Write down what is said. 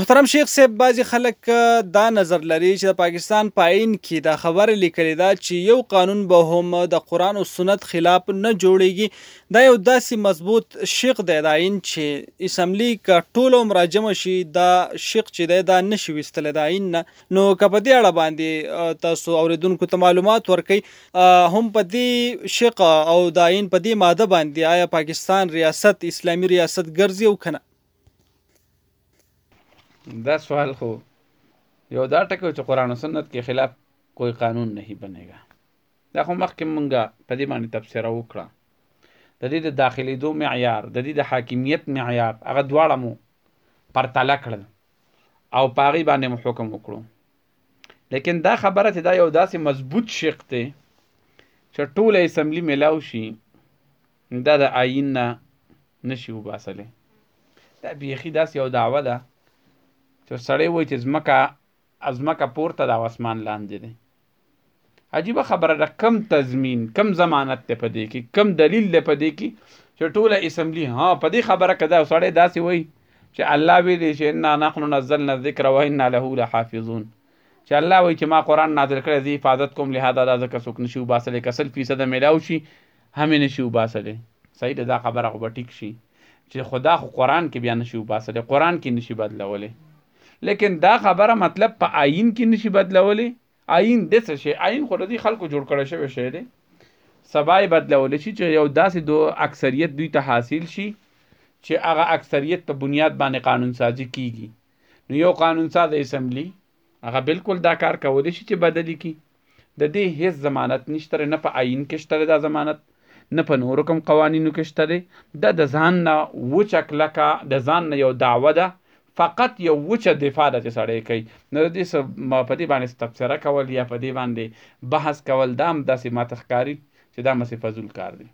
محترم شیخ صاحب، بعضی خلک دا نظر لري چې د پاکستان پاین کې دا خبره لیکلې ده چې یو قانون به هم د قران او سنت خلاف نه جوړیږي دا یو داسې مضبوط شیخ دی، دا عین چې اسمبلی کا ټولو مراجم شي، دا شیخ چې دی، دا نشي وستل دا عین نه. نو کپ دې اړه باندې تاسو اوریدونکو ته معلومات ورکړي هم په دې شیخ او دا عین، په دې ماده باندې آیا پاکستان ریاست اسلامی ریاست ګرځي او کنه دا سوال خو، یو دا ټکو چې قران او سنت کې خلاف کوئی قانون نہیں بنے گا۔ دا خو مخکې مونږه په دې باندې تفسیر وکړه۔ د دې د داخلي دو معیار، د دې د حاکمیت معیار، هغه دواړه مو پرتله کړل او پاغي باندې مو حکم وکړو۔ لیکن دا خبره ته دا یو داسې مضبوط شیخ ته چې ټول اسمبلی ملاو شي، دا د آئین نه نشي وباسلې۔ دا بیخي داسې یو دعوه ده چې سړی وای چې زمکه ازمکه پورته د اسمان لاندې دی. عجیب خبره ده، کم تضمین، کم ضمانت ته پدې کې، کم دلیل له پدې کې چې ټوله اسمبلی، ها پدې خبره کده. سړی داسې وای چې الله وی دی چې ان نحن نزلنا الذکر و انا له لحافظون. چې الله وی چې ما قران نازل کړی دی، حفاظت کوم لهدا دا ځکه څوک نشو باسلې کسل فیصد ملاو شي هم نشو باسلې صحیح دا خبره خو به ټیک شي. چې خدا خو قران کې بیا نشو باسلې قران کې نشي بدلولې لیکن دا خبره مطلب په آئین کې نشي بدلولې آئین د څه شي آئین خو د خلکو جوړ کړی شوی شی دی. سبای بدلول شي چې یو داسې دو اکثریت دوی ته حاصل شي چې هغه اکثریت په بنیاد باندې قانون سازی کیږي. نو یو قانون ساز اسمبلی، هغه بالکل دا کار کولی شي چې بدلی کی. د دې هیڅ ضمانت نشته نه په آئین کې شته دا ضمانت، نه په نور کوم قوانینو کې شته د د ځان نه وچک لکه د ځان نه یو دعوه ده. فقط یو وچه دفاع د سړی کوي نو دې څه په دې باندې تبصره کول یا په دې باندې بحث کول دا داسې ماته ښکاري چې دا مسې فضول کار دی۔